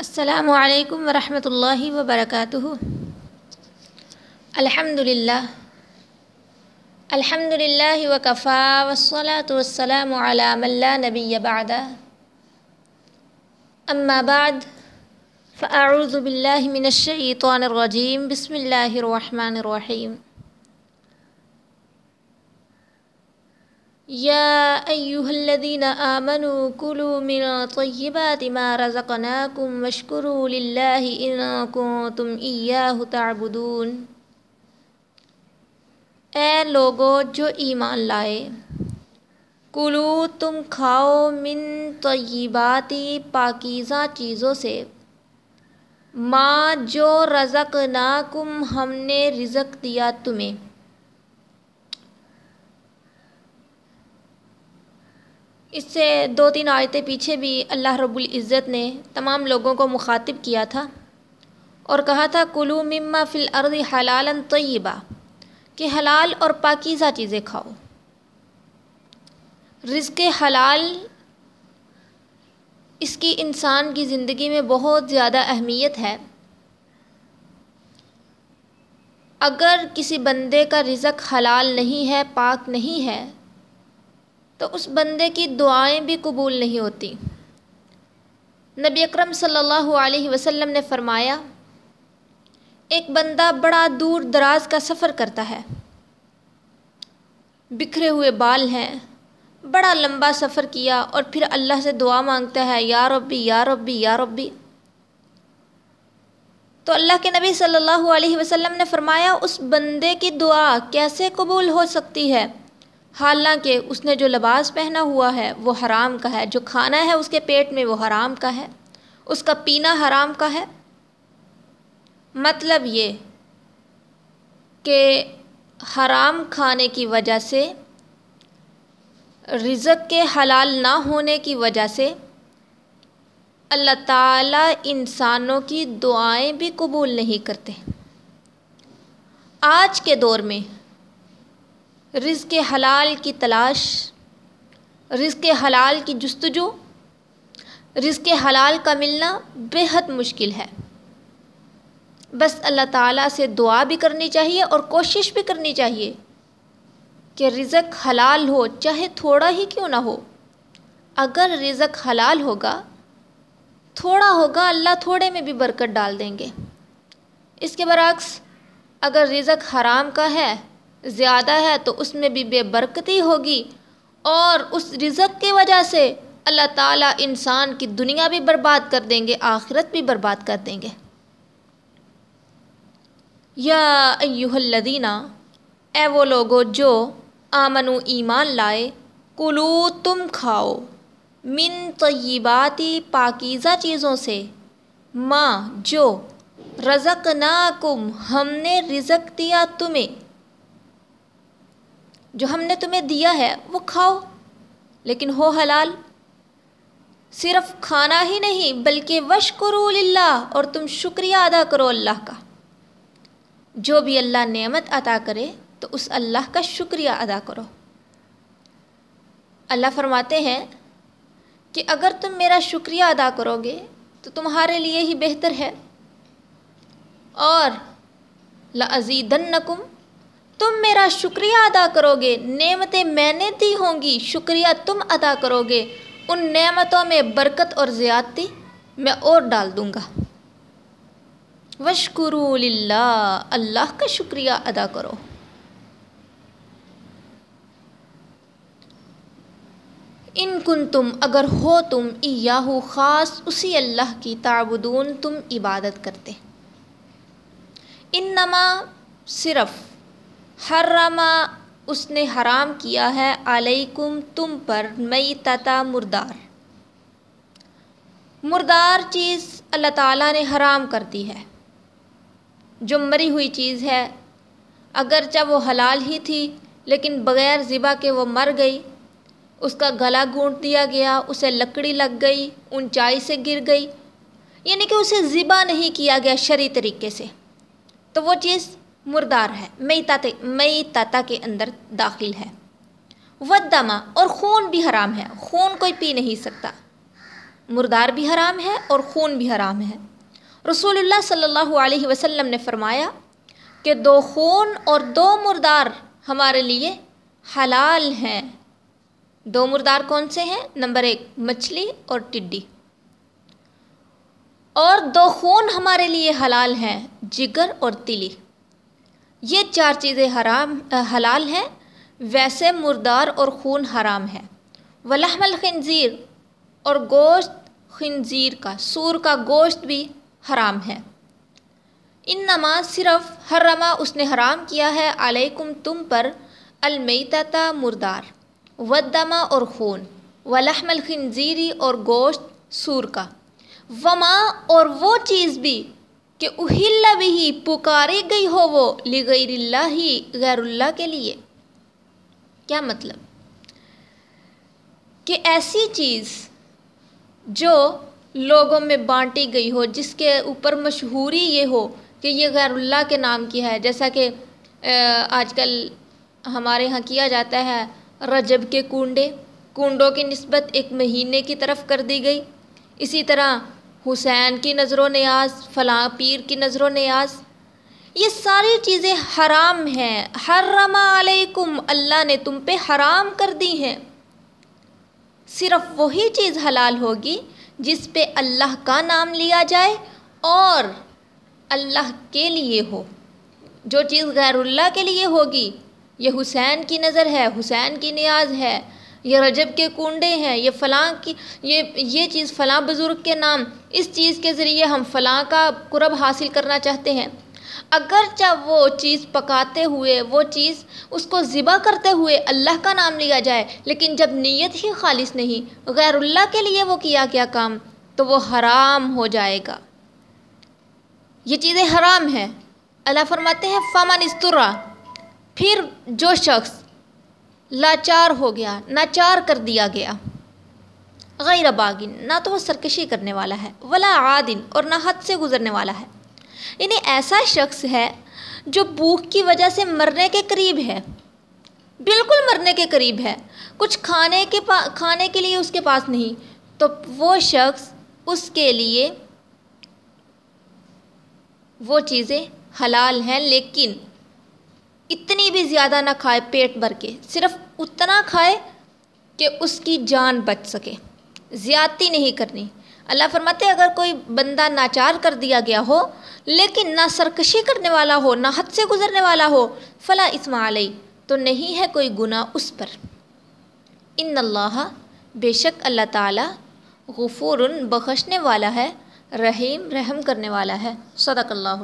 السلام علیکم ورحمۃ اللہ وبرکاتہ۔ الحمد للہ الحمد للہ وکفا وصلاۃ والسلام علی من لا نبی بعد۔ اما بعد، فاعوذ باللہ من الشیطان الرجیم، بسم اللہ الرحمن الرحیم۔ يا أيها الذين آمنوا كلوا من طيبات ما رزقناكم واشكروا لله إن كنتم إياه تعبدون۔ اے لوگو، جو ایمان لائے کلو تم کھاؤ من طیباتی پاکیزہ چیزوں سے۔ ماں، جو رزقناکم، ہم نے رزق دیا تمہیں۔ اس سے دو تین آیتیں پیچھے بھی اللہ رب العزت نے تمام لوگوں کو مخاطب کیا تھا اور کہا تھا، کلو مما فل الارض حلال طیبہ کہ حلال اور پاکیزہ چیزیں کھاؤ۔ رزق حلال اس کی انسان کی زندگی میں بہت زیادہ اہمیت ہے۔ اگر کسی بندے کا رزق حلال نہیں ہے، پاک نہیں ہے تو اس بندے کی دعائیں بھی قبول نہیں ہوتی۔ نبی اکرم صلی اللہ علیہ وسلم نے فرمایا، ایک بندہ بڑا دور دراز کا سفر کرتا ہے، بکھرے ہوئے بال ہیں، بڑا لمبا سفر کیا اور پھر اللہ سے دعا مانگتا ہے، یا ربی یا ربی یا ربی۔ تو اللہ کے نبی صلی اللہ علیہ وسلم نے فرمایا، اس بندے کی دعا کیسے قبول ہو سکتی ہے؟ حالانکہ اس نے جو لباس پہنا ہوا ہے وہ حرام کا ہے، جو کھانا ہے اس کے پیٹ میں وہ حرام کا ہے۔ اس کا پینا حرام کا ہے۔ مطلب یہ کہ حرام کھانے کی وجہ سے، رزق کے حلال نہ ہونے کی وجہ سے اللہ تعالیٰ انسانوں کی دعائیں بھی قبول نہیں کرتے۔ آج کے دور میں رزق حلال کی تلاش، رزق حلال کی جستجو، رزق حلال کا ملنا بے حد مشکل ہے۔ بس اللہ تعالیٰ سے دعا بھی کرنی چاہیے اور کوشش بھی کرنی چاہیے کہ رزق حلال ہو، چاہے تھوڑا ہی کیوں نہ ہو۔ اگر رزق حلال ہوگا، تھوڑا ہوگا، اللہ تھوڑے میں بھی برکت ڈال دیں گے۔ اس کے برعکس، اگر رزق حرام کا ہے زیادہ ہے تو اس میں بھی بے برکتی ہوگی اور اس رزق کی وجہ سے اللہ تعالیٰ انسان کی دنیا بھی برباد کر دیں گے، آخرت بھی برباد کر دیں گے۔ یا ایوہ الذین، اے وہ لوگو جو آمنو ایمان لائے کلو تم کھاؤ۔ من طیباتی پاکیزہ چیزوں سے، ماں، جو رزق ہم نے رزق دیا تمہیں۔ جو ہم نے تمہیں دیا ہے، وہ کھاؤ۔ لیکن ہو حلال، صرف کھانا ہی نہیں، بلکہ وش کرو اللہ اور تم شکریہ ادا کرو اللہ کا۔ جو بھی اللہ نعمت عطا کرے، تو اس اللہ کا شکریہ ادا کرو۔ اللہ فرماتے ہیں کہ اگر تم میرا شکریہ ادا کرو گے، تو تمہارے لیے ہی بہتر ہے۔ اور لَأَزِيدَنَّكُمْ تم میرا شکریہ ادا کرو گے نعمتیں میں نے دی ہوں گی، شکریہ تم ادا کرو گے ان نعمتوں میں برکت اور زیادتی میں اور ڈال دوں گا۔ وشکرو للہ، اللہ کا شکریہ ادا کرو۔ ان کن تم اگر ہو تم ایاہو، خاص اسی اللہ کی تعبدون تم عبادت کرتے۔ انما صرف حرما اس نے حرام کیا ہے، علیکم تم پر مئی تتا مردار۔ مردار چیز اللہ تعالیٰ نے حرام کر دی ہے۔ جو مری ہوئی چیز ہے، اگرچہ وہ حلال ہی تھی، لیکن بغیر ذبح کے وہ مر گئی۔ اس کا گلا گونٹ دیا گیا، اسے لکڑی لگ گئی، اونچائی سے گر گئی۔ یعنی کہ اسے ذبح نہیں کیا گیا شرعی طریقے سے۔ تو وہ چیز مردار ہے، مئی تاتے، مئی تاتا کے اندر داخل ہے۔ ودما اور خون بھی حرام ہے، خون کوئی پی نہیں سکتا۔ مردار بھی حرام ہے اور خون بھی حرام ہے۔ رسول اللہ صلی اللہ علیہ وسلم نے فرمایا کہ دو خون اور دو مردار ہمارے لیے حلال ہیں۔ دو مردار کون سے ہیں؟ نمبر ایک، مچھلی اور ٹڈی۔ اور دو خون ہمارے لیے حلال ہیں، جگر اور تلی یہ چار چیزیں حرام حلال ہیں، ویسے مردار اور خون حرام ہے ولحم الخنزیر اور گوشت خنزیر کا، سور کا گوشت بھی حرام ہے۔ ان نماز صرف حرما، اس نے حرام کیا ہے علیکم تم پر المیتا مردار ودما اور خون۔ ولحم الخنزیری اور گوشت سور کا۔ وما، اور وہ چیز بھی کہ اہل بھی پکاری گئی ہو وہ لغیر اللہ ہی غیر اللہ کے لیے۔ کیا مطلب؟ کہ ایسی چیز جو لوگوں میں بانٹی گئی ہو، جس کے اوپر مشہوری یہ ہو کہ یہ غیر اللہ کے نام کی ہے، جیسا کہ آج کل ہمارے یہاں کیا جاتا ہے، رجب کے کنڈے کنڈوں کی نسبت ایک مہینے کی طرف کر دی گئی۔ اسی طرح حسین کی نظر و نیاز، فلاں پیر کی نظر و نیاز، یہ ساری چیزیں حرام ہیں۔ حرم علیکم، اللہ نے تم پہ حرام کر دی ہیں۔ صرف وہی چیز حلال ہوگی جس پہ اللہ کا نام لیا جائے اور اللہ کے لیے ہو۔ جو چیز غیر اللہ کے لیے ہوگی، یہ حسین کی نظر ہے، حسین کی نیاز ہے۔ یہ رجب کے کنڈے ہیں، یہ فلاں کی، یہ یہ چیز فلاں بزرگ کے نام، اس چیز کے ذریعے ہم فلاں کا قرب حاصل کرنا چاہتے ہیں۔ اگرچہ وہ چیز پکاتے ہوئے، وہ چیز اس کو ذبح کرتے ہوئے اللہ کا نام لیا جائے، لیکن جب نیت ہی خالص نہیں، غیر اللہ کے لیے وہ کیا کیا کام، تو وہ حرام ہو جائے گا۔ یہ چیزیں حرام ہیں۔ اللہ فرماتے ہیں فامن استرا پھر جو شخص لاچار ہو گیا، ناچار کر دیا گیا۔ غیر باغن نہ تو وہ سرکشی کرنے والا ہے، ولا عادن اور نہ حد سے گزرنے والا ہے۔ یعنی ایسا شخص ہے جو بھوک کی وجہ سے مرنے کے قریب ہے۔ بالکل مرنے کے قریب ہے۔ کچھ کھانے کے پا، کھانے کے لیے اس کے پاس نہیں۔ تو وہ شخص اس کے لیے وہ چیزیں حلال ہیں، لیکن اتنی بھی زیادہ نہ کھائے پیٹ بھر کے، صرف اتنا کھائے کہ اس کی جان بچ سکے۔ زیادتی نہیں کرنی۔ اللہ فرماتے اگر کوئی بندہ ناچار کر دیا گیا ہو، لیکن نہ سرکشی کرنے والا ہو، نہ حد سے گزرنے والا ہو، فلا اسما علیہ، تو نہیں ہے کوئی گناہ اس پر۔ ان اللہ بے شک اللہ تعالیٰ غفور بخشنے والا ہے، رحیم رحم کرنے والا ہے۔ صدق اللہ